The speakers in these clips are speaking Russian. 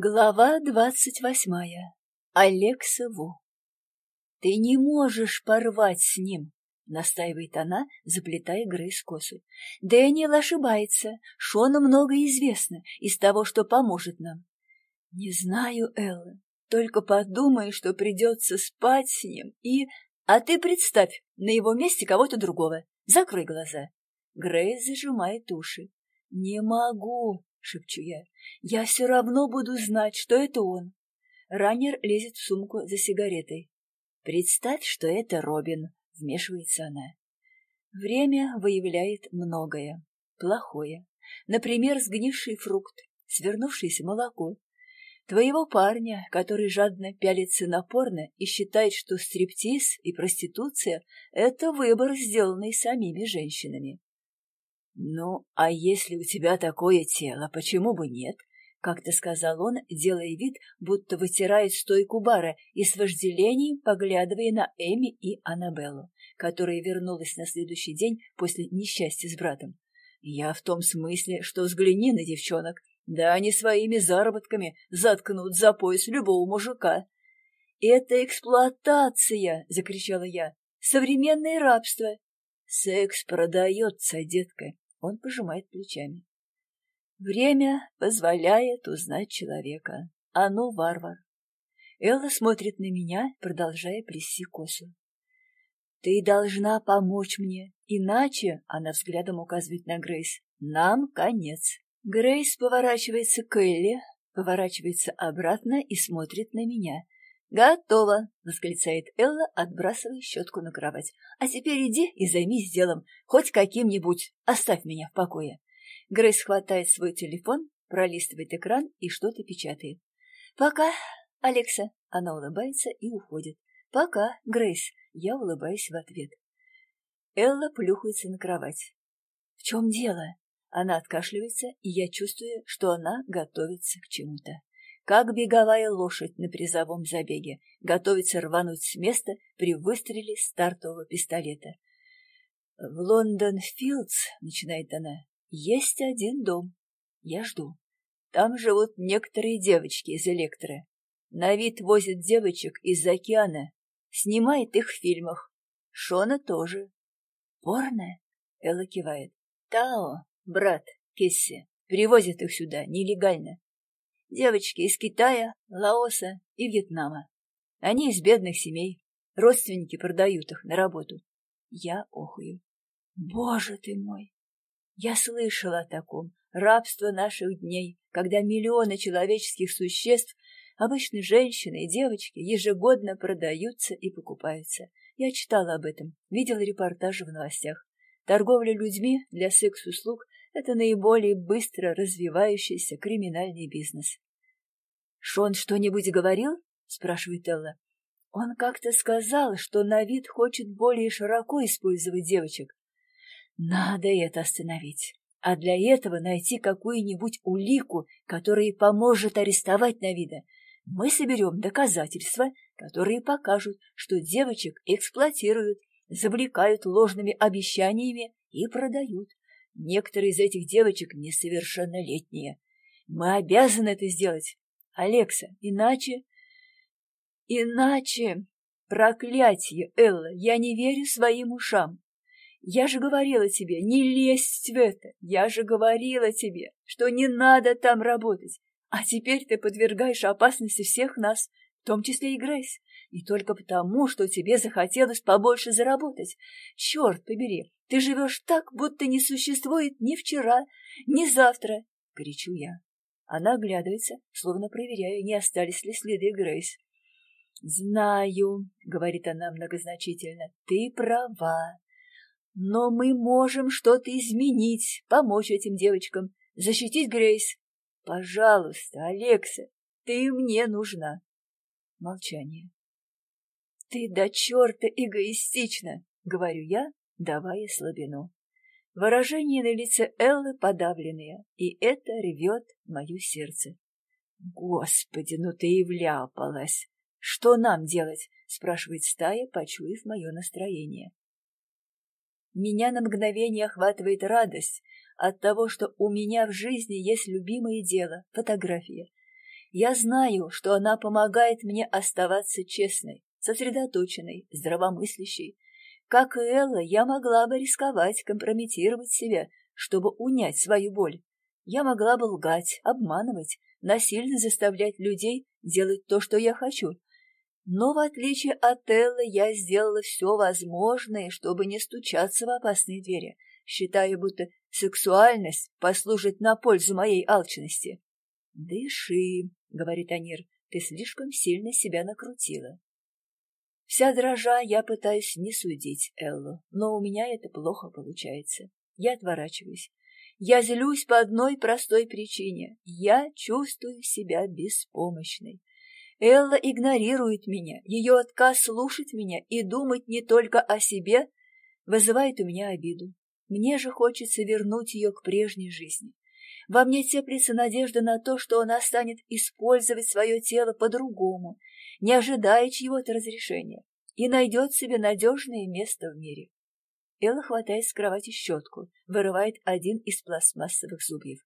Глава двадцать восьмая. Алекса Ву. «Ты не можешь порвать с ним», — настаивает она, заплетая Грейс косу. «Дэниел ошибается. Шону много известно из того, что поможет нам». «Не знаю, Элла. Только подумай, что придется спать с ним и...» «А ты представь на его месте кого-то другого. Закрой глаза». Грейс зажимает уши. «Не могу», — шепчу я. «Я все равно буду знать, что это он». Раннер лезет в сумку за сигаретой. «Представь, что это Робин», — вмешивается она. Время выявляет многое. Плохое. Например, сгнивший фрукт, свернувшееся молоко. Твоего парня, который жадно пялится на порно и считает, что стриптиз и проституция — это выбор, сделанный самими женщинами. «Ну, а если у тебя такое тело, почему бы нет?» — как-то сказал он, делая вид, будто вытирает стойку бара и с вожделением поглядывая на Эми и Аннабеллу, которая вернулась на следующий день после несчастья с братом. «Я в том смысле, что взгляни на девчонок. Да они своими заработками заткнут за пояс любого мужика». «Это эксплуатация!» — закричала я. «Современное рабство!» «Секс продается, детка. Он пожимает плечами. Время позволяет узнать человека. А ну, варвар. Элла смотрит на меня, продолжая плести косу. Ты должна помочь мне, иначе, она взглядом указывает на Грейс, нам конец. Грейс поворачивается к Элле, поворачивается обратно и смотрит на меня. «Готово!» — восклицает Элла, отбрасывая щетку на кровать. «А теперь иди и займись делом, хоть каким-нибудь. Оставь меня в покое». Грейс хватает свой телефон, пролистывает экран и что-то печатает. «Пока, Алекса!» — она улыбается и уходит. «Пока, Грейс!» — я улыбаюсь в ответ. Элла плюхается на кровать. «В чем дело?» Она откашливается, и я чувствую, что она готовится к чему-то как беговая лошадь на призовом забеге, готовится рвануть с места при выстреле стартового пистолета. «В Лондон-Филдс», — начинает она, — «есть один дом. Я жду. Там живут некоторые девочки из электро. На вид возят девочек из океана, снимает их в фильмах. Шона тоже. Порно?» — Элла кивает. «Тао, брат, Кесси, привозят их сюда нелегально. Девочки из Китая, Лаоса и Вьетнама. Они из бедных семей. Родственники продают их на работу. Я охую. Боже ты мой! Я слышала о таком. Рабство наших дней, когда миллионы человеческих существ, обычно женщины и девочки, ежегодно продаются и покупаются. Я читала об этом, видела репортажи в новостях. Торговля людьми для секс-услуг это наиболее быстро развивающийся криминальный бизнес. «Шон что-нибудь говорил?» — спрашивает Элла. «Он как-то сказал, что на вид хочет более широко использовать девочек. Надо это остановить, а для этого найти какую-нибудь улику, которая поможет арестовать Навида. Мы соберем доказательства, которые покажут, что девочек эксплуатируют, завлекают ложными обещаниями и продают. Некоторые из этих девочек несовершеннолетние. Мы обязаны это сделать. Алекса, иначе... Иначе... Проклятие, Элла, я не верю своим ушам. Я же говорила тебе, не лезь в это. Я же говорила тебе, что не надо там работать. А теперь ты подвергаешь опасности всех нас, в том числе и Грейс. И только потому, что тебе захотелось побольше заработать. Черт побери, ты живешь так, будто не существует ни вчера, ни завтра, — кричу я. Она оглядывается, словно проверяя, не остались ли следы Грейс. «Знаю», — говорит она многозначительно, — «ты права. Но мы можем что-то изменить, помочь этим девочкам, защитить Грейс. Пожалуйста, Алекса, ты мне нужна». Молчание. «Ты до черта эгоистична», — говорю я, давая слабину. Выражение на лице Эллы подавленное, и это рвет мое сердце. «Господи, ну ты и вляпалась! Что нам делать?» — спрашивает стая, почуяв мое настроение. Меня на мгновение охватывает радость от того, что у меня в жизни есть любимое дело — фотография. Я знаю, что она помогает мне оставаться честной, сосредоточенной, здравомыслящей. Как и Элла, я могла бы рисковать, компрометировать себя, чтобы унять свою боль. Я могла бы лгать, обманывать, насильно заставлять людей делать то, что я хочу. Но, в отличие от Эллы, я сделала все возможное, чтобы не стучаться в опасные двери, считая, будто сексуальность послужит на пользу моей алчности. «Дыши», — говорит Анир, — «ты слишком сильно себя накрутила». Вся дрожа, я пытаюсь не судить Эллу, но у меня это плохо получается. Я отворачиваюсь. Я злюсь по одной простой причине. Я чувствую себя беспомощной. Элла игнорирует меня. Ее отказ слушать меня и думать не только о себе вызывает у меня обиду. Мне же хочется вернуть ее к прежней жизни. Во мне теплится надежда на то, что она станет использовать свое тело по-другому, не ожидая чьего-то разрешения, и найдет себе надежное место в мире. Элла хватает с кровати щетку, вырывает один из пластмассовых зубьев.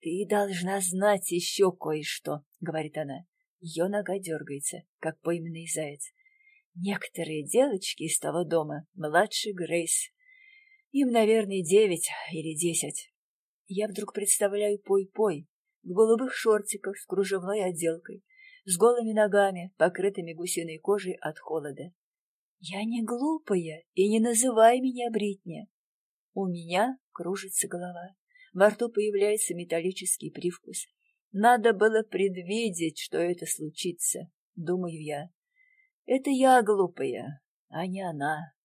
«Ты должна знать еще кое-что», — говорит она. Ее нога дергается, как пойманный заяц. Некоторые девочки из того дома, младше Грейс. Им, наверное, девять или десять. Я вдруг представляю Пой-Пой в голубых шортиках с кружевной отделкой, с голыми ногами, покрытыми гусиной кожей от холода. Я не глупая, и не называй меня Бритни. У меня кружится голова. Во рту появляется металлический привкус. Надо было предвидеть, что это случится, думаю я. Это я глупая, а не она.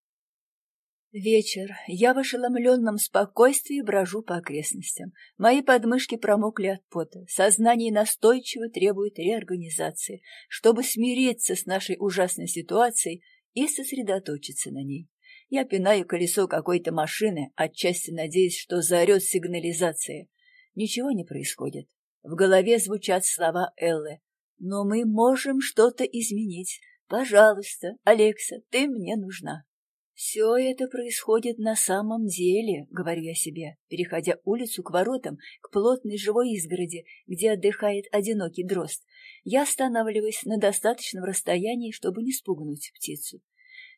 Вечер. Я в ошеломленном спокойствии брожу по окрестностям. Мои подмышки промокли от пота. Сознание настойчиво требует реорганизации, чтобы смириться с нашей ужасной ситуацией и сосредоточиться на ней. Я пинаю колесо какой-то машины, отчасти надеясь, что заорет сигнализация. Ничего не происходит. В голове звучат слова Эллы. «Но мы можем что-то изменить. Пожалуйста, Алекса, ты мне нужна». «Все это происходит на самом деле», — говорю я себе, переходя улицу к воротам, к плотной живой изгороди, где отдыхает одинокий дрозд. Я останавливаюсь на достаточном расстоянии, чтобы не спугнуть птицу.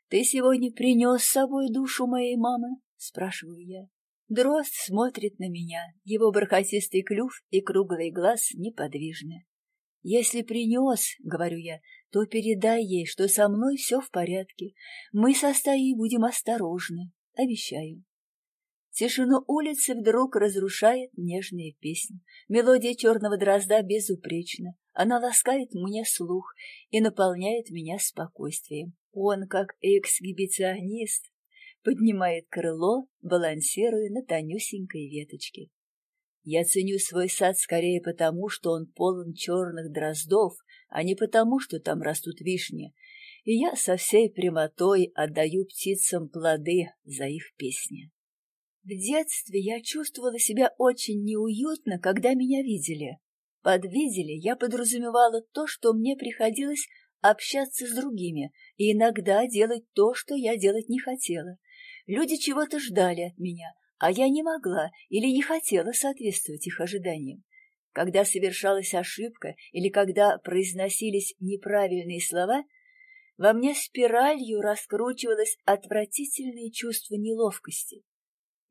«Ты сегодня принес с собой душу моей мамы?» — спрашиваю я. Дрозд смотрит на меня, его бархатистый клюв и круглый глаз неподвижны. «Если принес, — говорю я, — то передай ей, что со мной все в порядке. Мы со стаей будем осторожны, обещаю». Тишину улицы вдруг разрушает нежная песня. Мелодия черного дрозда безупречна. Она ласкает мне слух и наполняет меня спокойствием. Он, как эксгибиционист, поднимает крыло, балансируя на тонюсенькой веточке. Я ценю свой сад скорее потому, что он полон черных дроздов, а не потому, что там растут вишни, и я со всей прямотой отдаю птицам плоды за их песни. В детстве я чувствовала себя очень неуютно, когда меня видели. Под «видели» я подразумевала то, что мне приходилось общаться с другими и иногда делать то, что я делать не хотела. Люди чего-то ждали от меня, а я не могла или не хотела соответствовать их ожиданиям. Когда совершалась ошибка или когда произносились неправильные слова, во мне спиралью раскручивалось отвратительное чувство неловкости.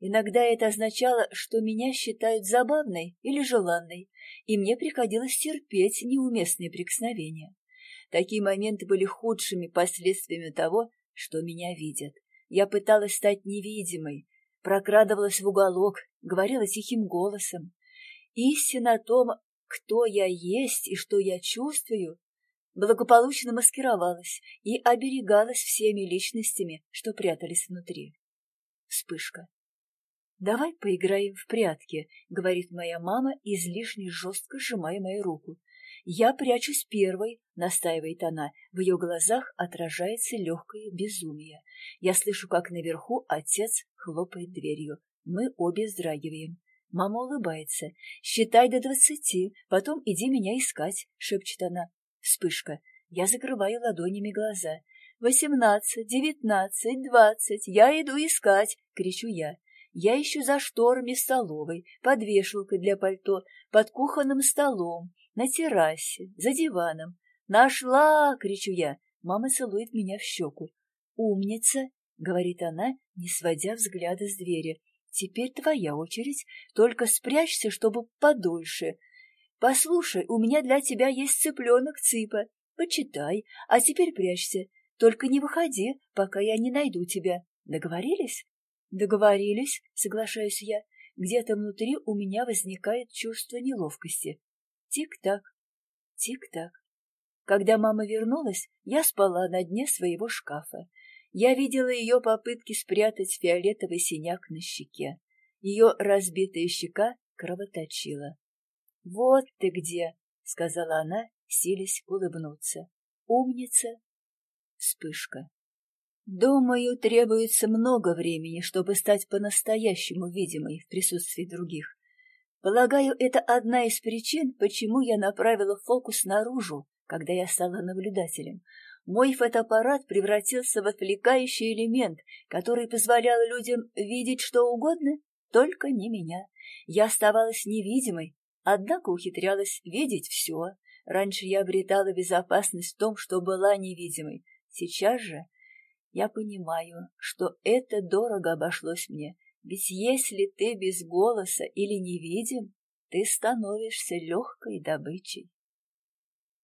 Иногда это означало, что меня считают забавной или желанной, и мне приходилось терпеть неуместные прикосновения. Такие моменты были худшими последствиями того, что меня видят. Я пыталась стать невидимой, прокрадывалась в уголок, говорила тихим голосом. Истина о том, кто я есть и что я чувствую, благополучно маскировалась и оберегалась всеми личностями, что прятались внутри. Вспышка. «Давай поиграем в прятки», — говорит моя мама, излишне жестко сжимая мою руку. «Я прячусь первой», — настаивает она. В ее глазах отражается легкое безумие. Я слышу, как наверху отец хлопает дверью. Мы обе вздрагиваем. Мама улыбается. «Считай до двадцати, потом иди меня искать», — шепчет она. Вспышка. Я закрываю ладонями глаза. «Восемнадцать, девятнадцать, двадцать, я иду искать!» — кричу я. Я ищу за шторами столовой, под вешалкой для пальто, под кухонным столом, на террасе, за диваном. «Нашла!» — кричу я. Мама целует меня в щеку. «Умница!» — говорит она, не сводя взгляда с двери. «Теперь твоя очередь. Только спрячься, чтобы подольше. Послушай, у меня для тебя есть цыпленок Цыпа. Почитай, а теперь прячься. Только не выходи, пока я не найду тебя. Договорились?» «Договорились», — соглашаюсь я. Где-то внутри у меня возникает чувство неловкости. Тик-так, тик-так. Когда мама вернулась, я спала на дне своего шкафа. Я видела ее попытки спрятать фиолетовый синяк на щеке. Ее разбитая щека кровоточила. — Вот ты где! — сказала она, силясь улыбнуться. — Умница! Вспышка. Думаю, требуется много времени, чтобы стать по-настоящему видимой в присутствии других. Полагаю, это одна из причин, почему я направила фокус наружу, когда я стала наблюдателем. Мой фотоаппарат превратился в отвлекающий элемент, который позволял людям видеть что угодно, только не меня. Я оставалась невидимой, однако ухитрялась видеть все. Раньше я обретала безопасность в том, что была невидимой. Сейчас же я понимаю, что это дорого обошлось мне, ведь если ты без голоса или невидим, ты становишься легкой добычей.